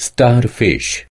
starfish.